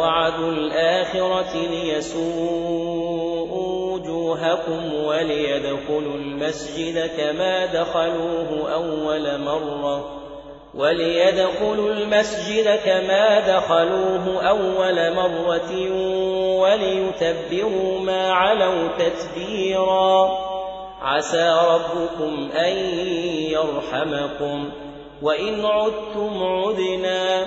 وعد الآخرة ليسوءوا وجوهكم وليدخلوا المسجد كما دخلوه أول مرة وليدخلوا المسجد كما دخلوه أول مرة وليتبروا ما علوا تتبيرا عسى ربكم أن يرحمكم وإن عدتم عدنا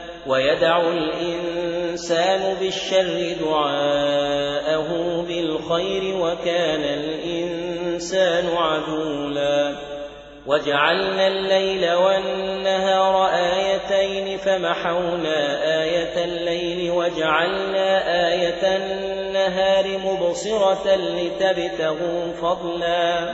ويدع الإنسان بالشر دعاءه بالخير وكان الإنسان عجولا. وجعلنا الليل والنهار آيتين فمحونا آية الليل وجعلنا آية النهار مبصرة لتبتغوا فضلا.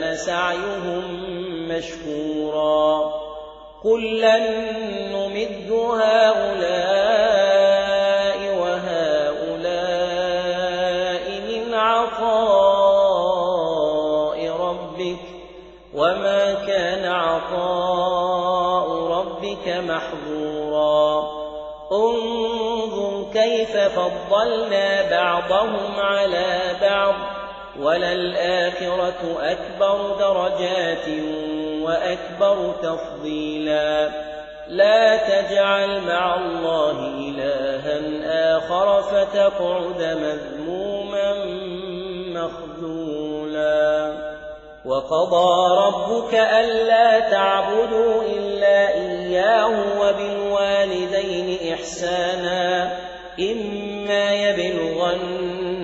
سعيهم مشكورا كلا نمد هؤلاء وهؤلاء من عطاء ربك وما كان عطاء ربك محظورا انظر كيف فضلنا بعضهم على بعض وللآخرة أكبر درجات وأكبر تفضيلا. لا تجعل مع الله إلها آخر فتقعد مذموما مخذولا. وقضى ربك ألا تعبدوا إلا إياه وبالوالدين إحسانا. إما يبلغن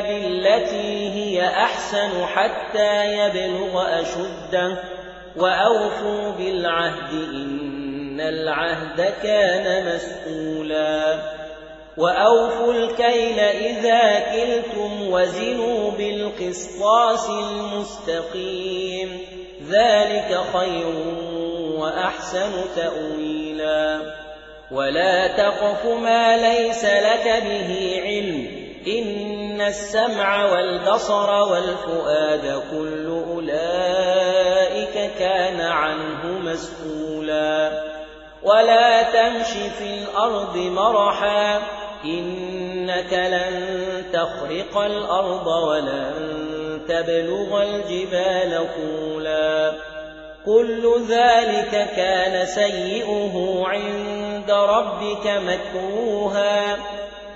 بالتي هي أحسن حتى يبلغ أشده وأوفوا بالعهد إن العهد كان مسؤولا وأوفوا الكيل إذا كلتم وزنوا بالقسطاس المستقيم ذلك خير وأحسن تأويلا ولا تقف ما ليس لك به علم إن السمع والبصر والفؤاد كل أولئك كان عنه مسؤولا ولا تمش في الأرض مرحا إنك لن تخرق الأرض ولن تبلغ الجبال طولا كل ذلك كان سيئه عند ربك مكروها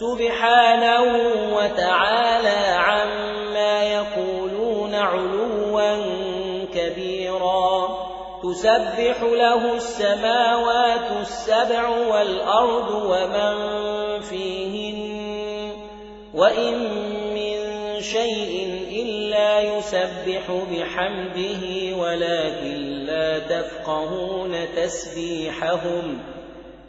سبحانه وتعالى عما يقولون علوا كبيرا. تسبح له السماوات السبع والأرض ومن فيهن. وإن من شيء إلا يسبح بحمده ولكن لا تفقهون تسبيحهم.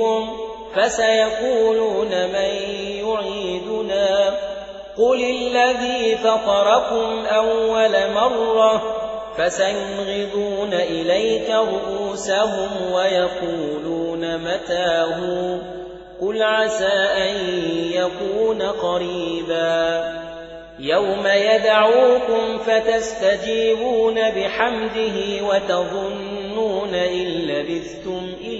صدوركم فسيقولون من يعيدنا قل الذي فطركم أول مرة فسينغضون إليك رؤوسهم ويقولون متاه قل عسى أن يكون قريبا يوم يدعوكم فتستجيبون بحمده وتظنون إن لبثتم إلا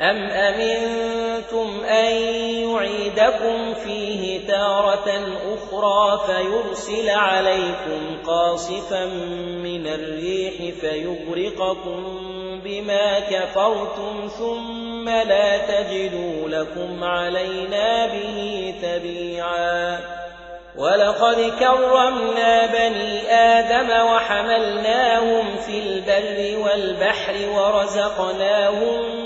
أم أمنتم أن يعيدكم فيه تارة أخرى فيرسل عليكم قاصفا من الريح فيغرقكم بما كفرتم ثم لا تجدوا لكم علينا به تبيعا ولقد كرمنا بني آدم وحملناهم في البر والبحر ورزقناهم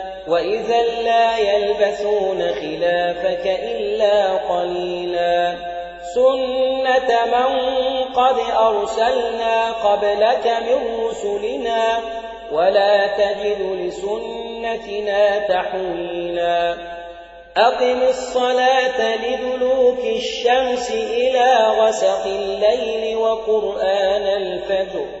وإذا لا يلبثون خلافك إلا قليلا سنة من قد أرسلنا قبلك من رسلنا ولا تجد لسنتنا تحويلا أقم الصلاة لدلوك الشمس إلى غسق الليل وقرآن الفجر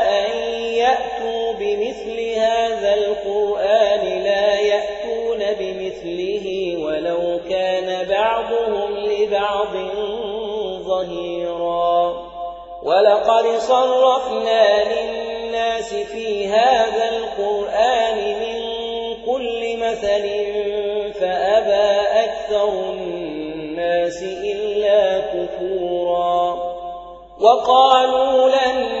بمثل هذا القرآن لا يأتون بمثله ولو كان بعضهم لبعض ظهيرا. ولقد صرفنا للناس في هذا القرآن من كل مثل فأبى أكثر الناس إلا كفورا. وقالوا لن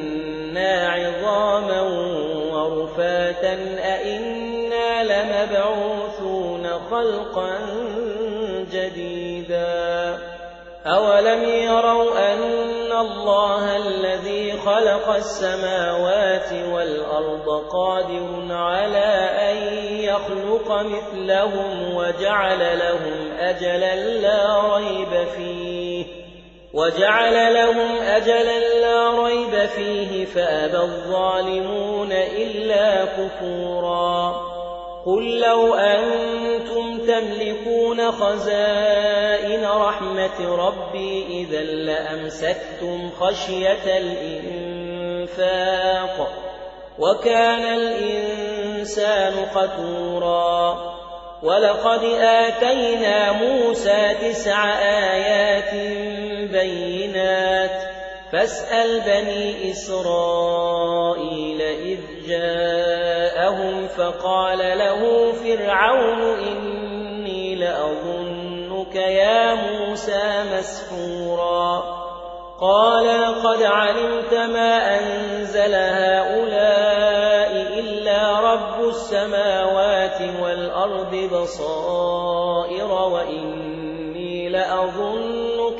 عظاما ورفاتا أئنا لمبعوثون خلقا جديدا أولم يروا أن الله الذي خلق السماوات والأرض قادر على أن يخلق مثلهم وجعل لهم أجلا لا ريب فيه وجعل لهم أجلا لا ريب فيه فأبى الظالمون إلا كفورا. قل لو أنتم تملكون خزائن رحمة ربي إذا لأمسكتم خشية الإنسان إنفاق وكان الإنسان قتورا. ولقد آتينا موسى تسع آيات بينات فاسأل بني إسرائيل إذ جاءهم فقال له فرعون إني لأظنك يا موسى مسحورا. قال قد علمت ما أنزل هؤلاء إلا رب السماوات والأرض بصائر وإني لأظنك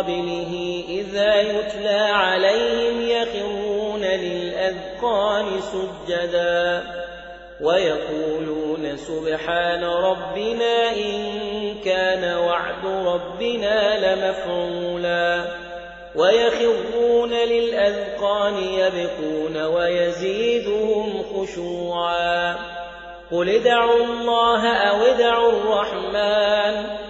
قبله إذا يتلى عليهم يخرون للأذقان سجدا ويقولون سبحان ربنا إن كان وعد ربنا لمفعولا ويخرون للأذقان يبكون ويزيدهم خشوعا قل ادعوا الله أو ادعوا الرحمن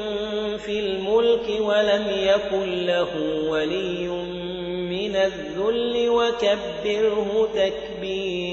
في الملك ولم يكن له ولي من الذل وكبره تكبيرا